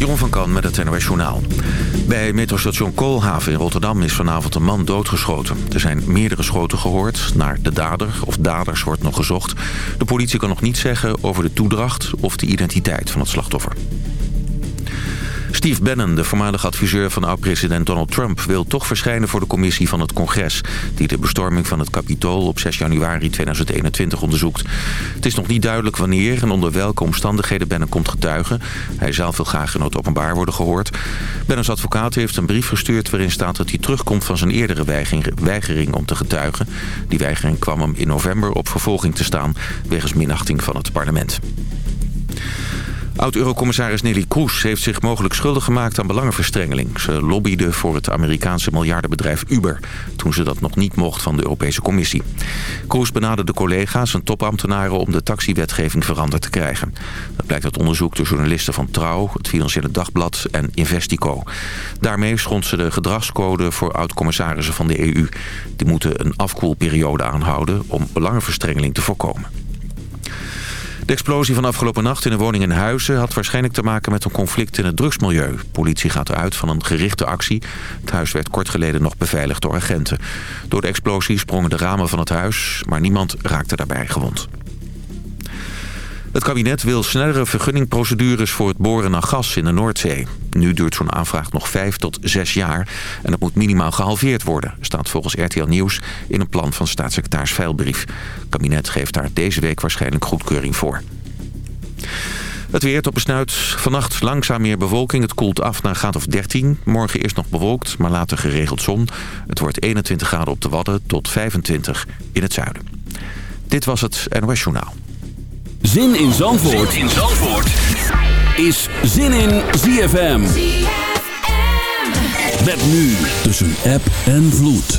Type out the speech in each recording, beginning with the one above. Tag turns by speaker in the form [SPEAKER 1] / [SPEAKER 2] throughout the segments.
[SPEAKER 1] Jeroen van Kan met het NOS Journaal. Bij metrostation Koolhaven in Rotterdam is vanavond een man doodgeschoten. Er zijn meerdere schoten gehoord. Naar de dader of daders wordt nog gezocht. De politie kan nog niets zeggen over de toedracht of de identiteit van het slachtoffer. Steve Bannon, de voormalige adviseur van oud-president Donald Trump... wil toch verschijnen voor de commissie van het congres... die de bestorming van het Capitool op 6 januari 2021 onderzoekt. Het is nog niet duidelijk wanneer en onder welke omstandigheden Bannon komt getuigen. Hij zelf wil graag in het openbaar worden gehoord. Bannons advocaat heeft een brief gestuurd waarin staat dat hij terugkomt van zijn eerdere weigering om te getuigen. Die weigering kwam hem in november op vervolging te staan... wegens minachting van het parlement. Oud-Eurocommissaris Nelly Kroes heeft zich mogelijk schuldig gemaakt aan belangenverstrengeling. Ze lobbyde voor het Amerikaanse miljardenbedrijf Uber... toen ze dat nog niet mocht van de Europese Commissie. Kroes benaderde collega's en topambtenaren om de taxiwetgeving veranderd te krijgen. Dat blijkt uit onderzoek door journalisten van Trouw, het Financiële Dagblad en Investico. Daarmee schond ze de gedragscode voor oud-commissarissen van de EU. Die moeten een afkoelperiode aanhouden om belangenverstrengeling te voorkomen. De explosie van afgelopen nacht in een woning in Huizen... had waarschijnlijk te maken met een conflict in het drugsmilieu. politie gaat eruit van een gerichte actie. Het huis werd kort geleden nog beveiligd door agenten. Door de explosie sprongen de ramen van het huis... maar niemand raakte daarbij gewond. Het kabinet wil snellere vergunningprocedures voor het boren naar gas in de Noordzee. Nu duurt zo'n aanvraag nog vijf tot zes jaar en dat moet minimaal gehalveerd worden, staat volgens RTL Nieuws in een plan van staatssecretaris Veilbrief. Het kabinet geeft daar deze week waarschijnlijk goedkeuring voor. Het weer op besnuit. Vannacht langzaam meer bewolking. Het koelt af naar graad of 13. Morgen eerst nog bewolkt, maar later geregeld zon. Het wordt 21 graden op de Wadden tot 25 in het zuiden. Dit was het NOS Journaal.
[SPEAKER 2] Zin in Zandvoort, zin in Zandvoort. is Zin in ZFM. Met nu tussen app en vloed.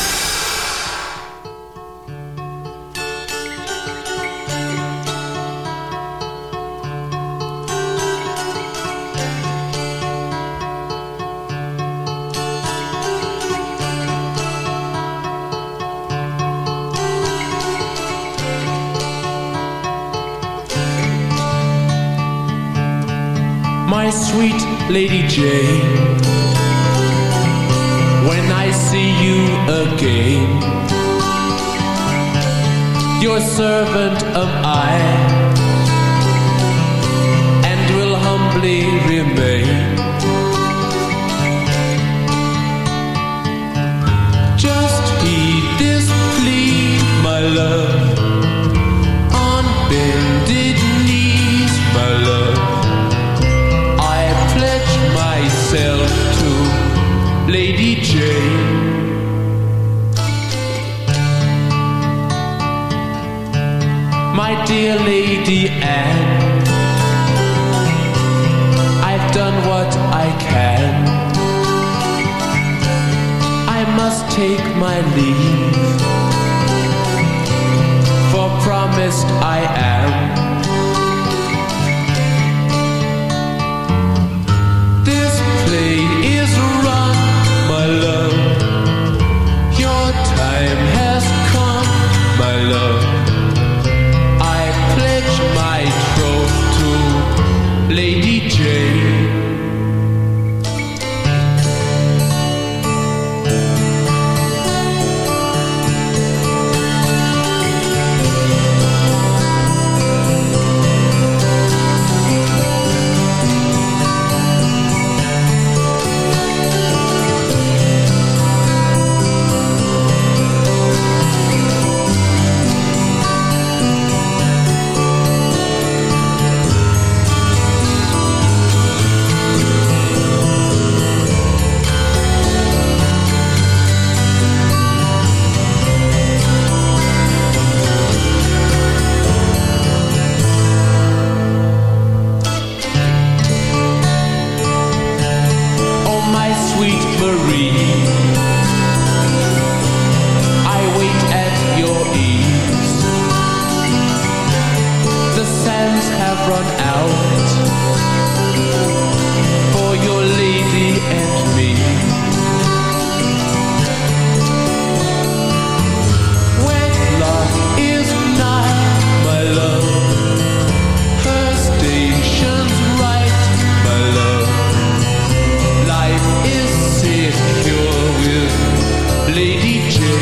[SPEAKER 3] Lady Jane When I see you again Your servant am I my leave Lady Jane.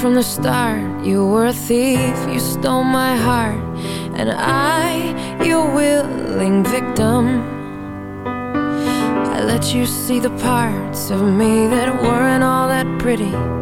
[SPEAKER 4] from the start You were a thief, you stole my heart And I, your willing victim I let you see the parts of me that weren't all that pretty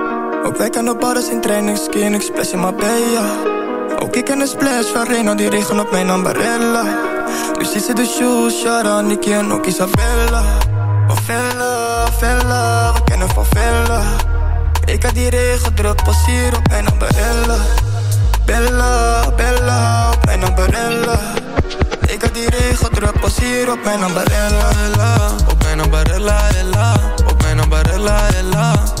[SPEAKER 5] Ook wij kennen badders in training, skin, ik splash in Marbella. Ook ik ken de splash van Reno, die regen op mijn ambarella. Nu ziet ze de shoes, Shara, Nicky en ook Isabella. Van villa, villa, we kennen van. Ik had die regen druk, pas hier op mijn ambarella. Bella, Bella, op mijn ambarella. Ik had die regen druk, pas hier op mijn ambarella. Op mijn ambarella, ella mijn umbrella, ella. Op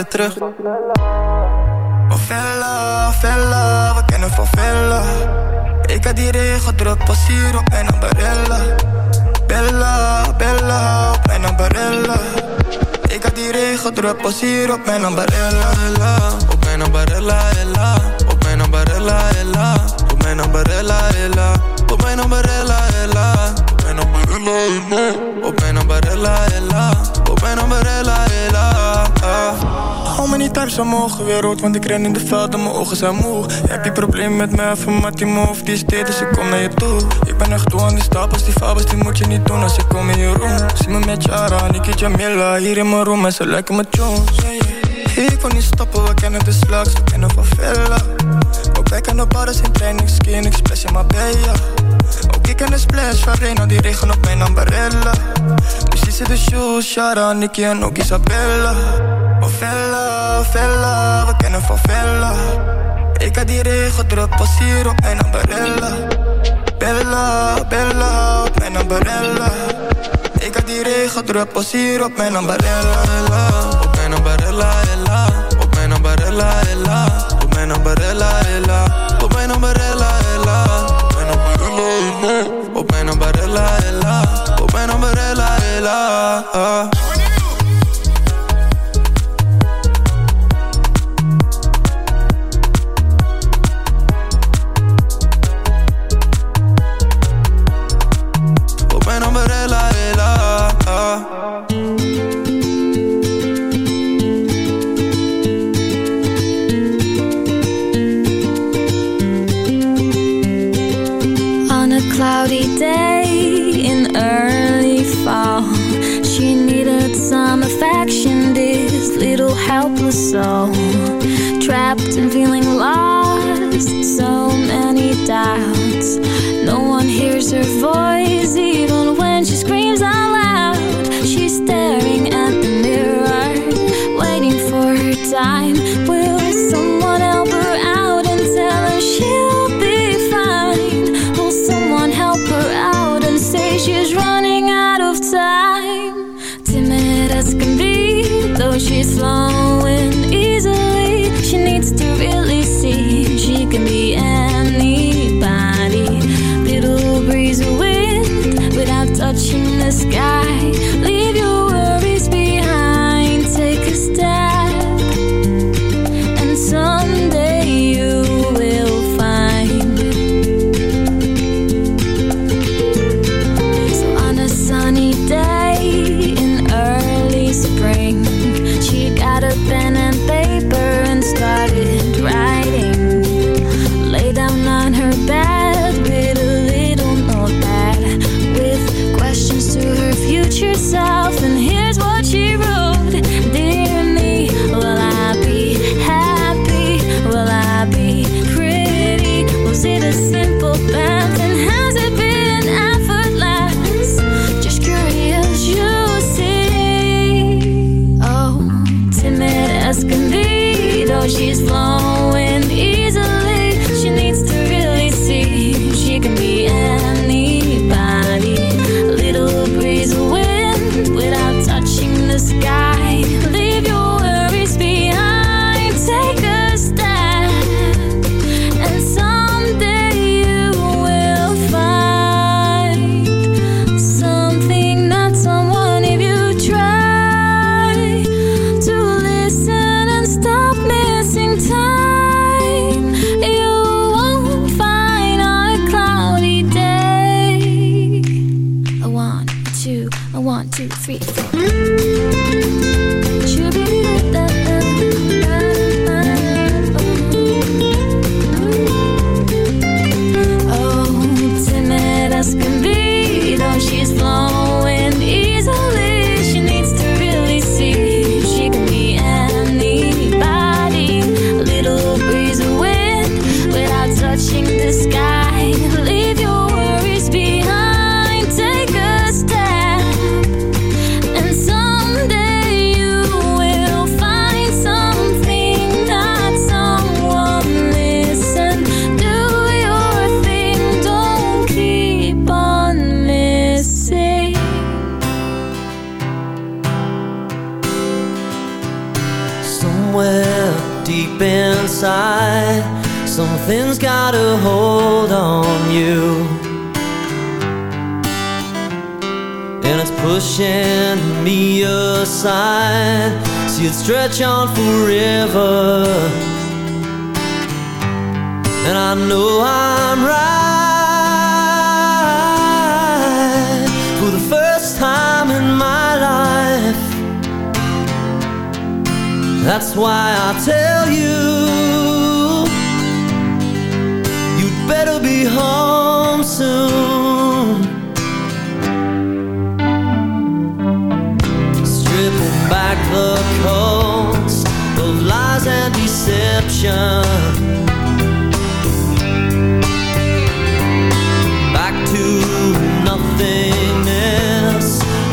[SPEAKER 5] terug. Van Vella, Vella, we kennen van Vella. Ik had die regen druk, pas hier op mijn ambarella. Bella, Bella, op mijn ambarella. Ik had die regen druk, pas hier op mijn ambarella. Op mijn ambarella, ella. Op mijn ambarella, ella. Op mijn ambarella, ella. Op mijn ambarella, ella. Op mijn ambarella, ella. Op mijn ambarella, ella. Op mijn ambarella, ella.
[SPEAKER 6] Hou me niet thuis, ze mogen weer rood Want ik ren in de velden, mijn ogen zijn moe. Heb je probleem met mij, even maar die move Die is dit, dus naar je toe. Ik ben echt toe aan die stapels, die fabels Die moet je niet doen als ik kom in je room. Zie me met Jara, Niki Jamila Hier in mijn room en ze lijken me Jones Ik wil niet stoppen, we kennen de slags We kennen van Villa. Ook wij kennen bars in training Skin, ik splash in Ik ken de splash van Die regen op mijn ambarella ziet ze de shoes, Shara, Nicky en ook Isabella. Oh Villa, Villa, we kennen van Villa Ik had die regen druk, pas hier op mijn ambarella Bella, Bella, op mijn ambarella Ik had die regen druk, pas hier op mijn ambarella Op mijn ambarella, ella. Op mijn ambarella, ella. Op mijn ambarella, ella hella, hella Op mijn
[SPEAKER 7] umbrella, Ah. Helpless soul, trapped and feeling lost, so many doubts. No one hears her voice, even when she screams out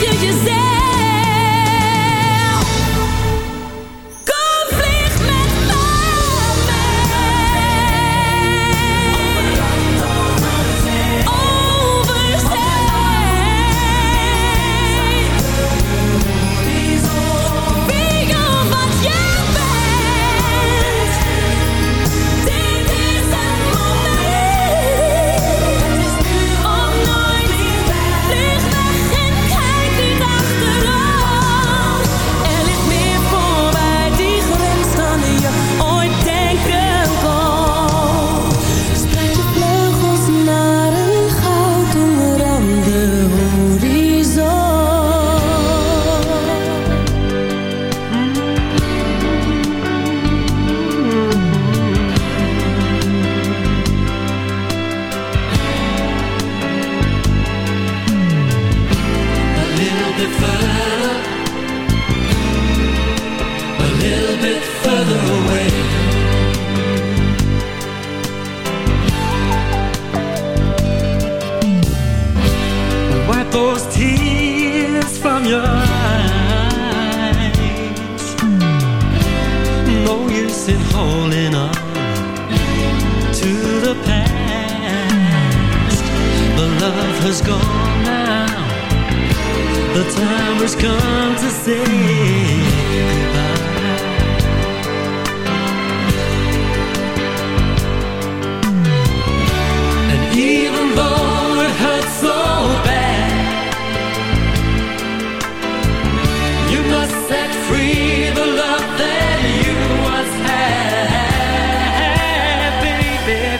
[SPEAKER 8] you just say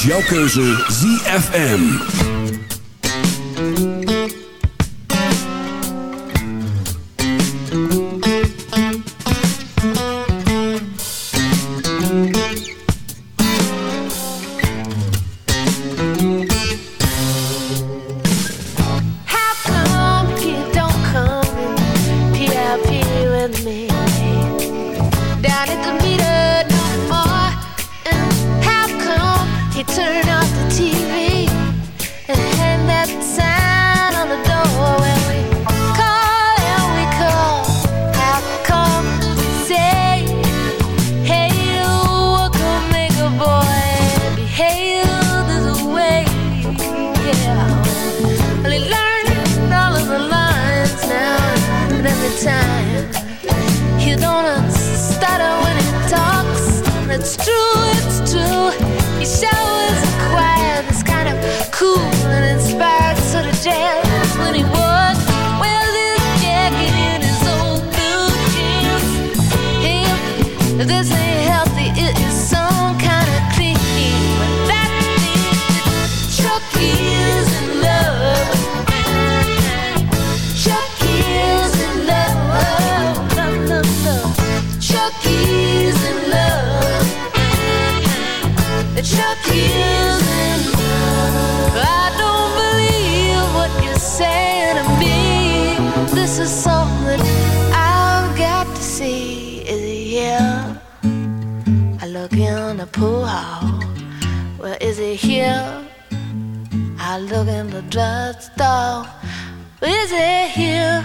[SPEAKER 9] is
[SPEAKER 10] jouw keuze ZFM. just down. Is it here?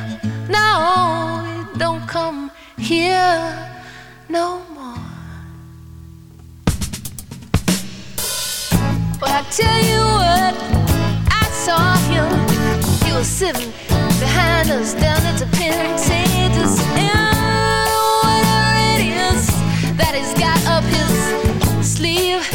[SPEAKER 10] No, it don't come here no more. Well, I tell you what, I saw him. He was sitting behind us down at the Pentagons. And whatever it is that he's got up his sleeve.